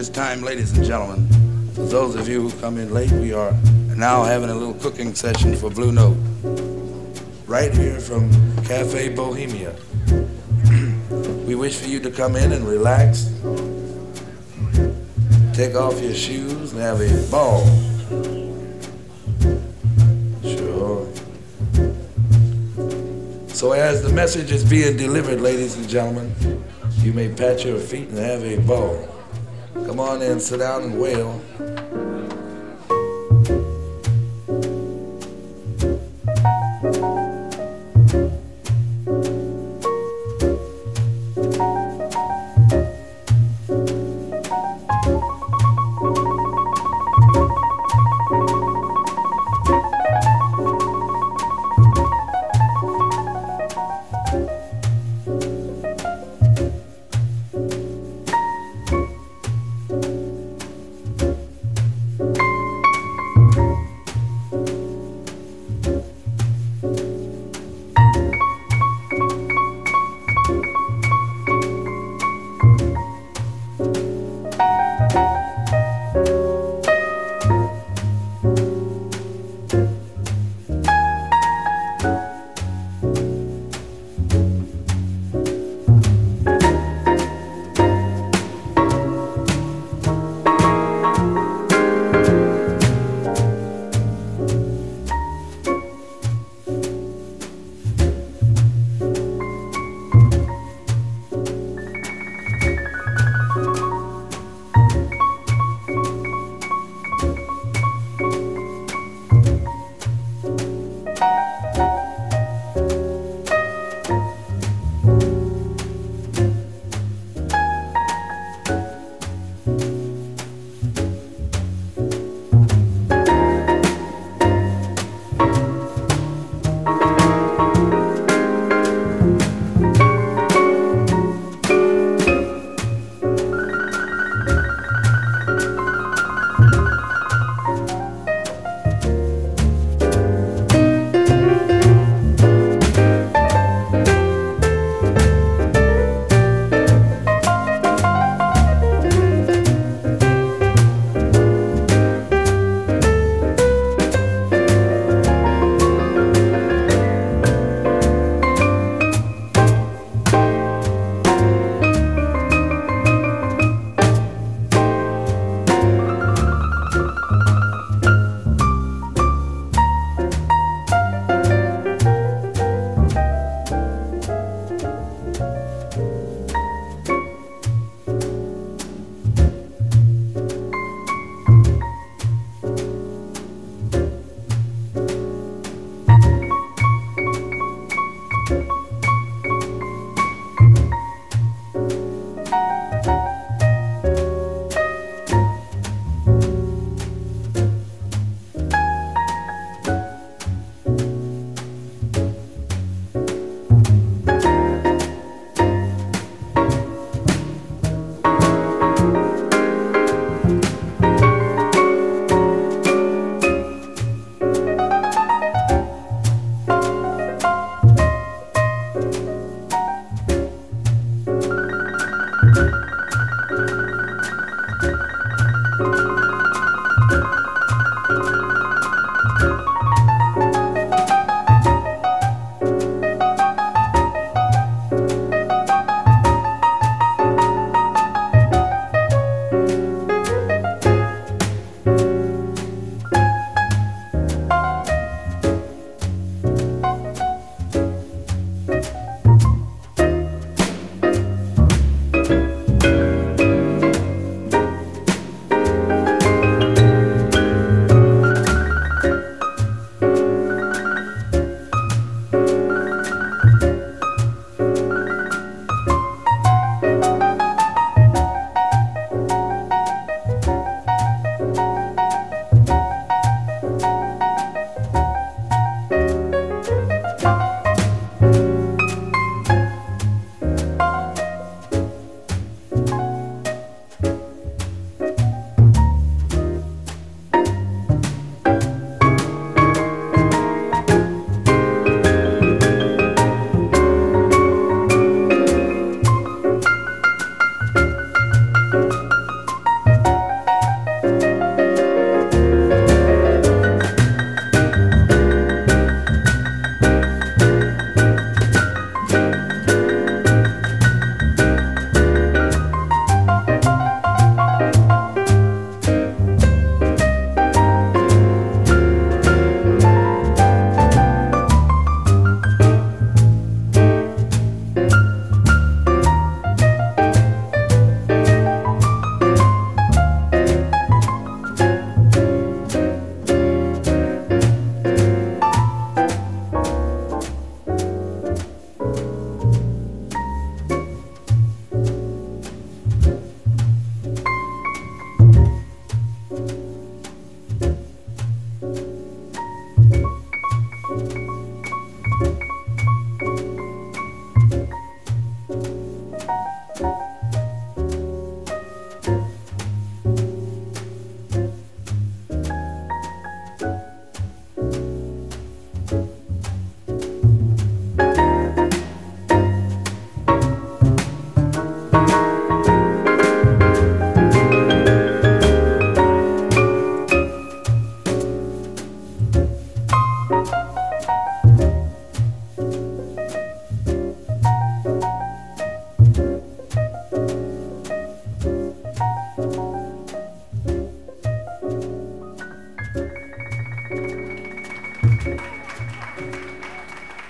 this time, ladies and gentlemen, for those of you who come in late, we are now having a little cooking session for Blue Note. Right here from Cafe Bohemia. we wish for you to come in and relax, take off your shoes, and have a ball. Sure. So as the message is being delivered, ladies and gentlemen, you may pat your feet and have a ball. Come on in, sit down and wail.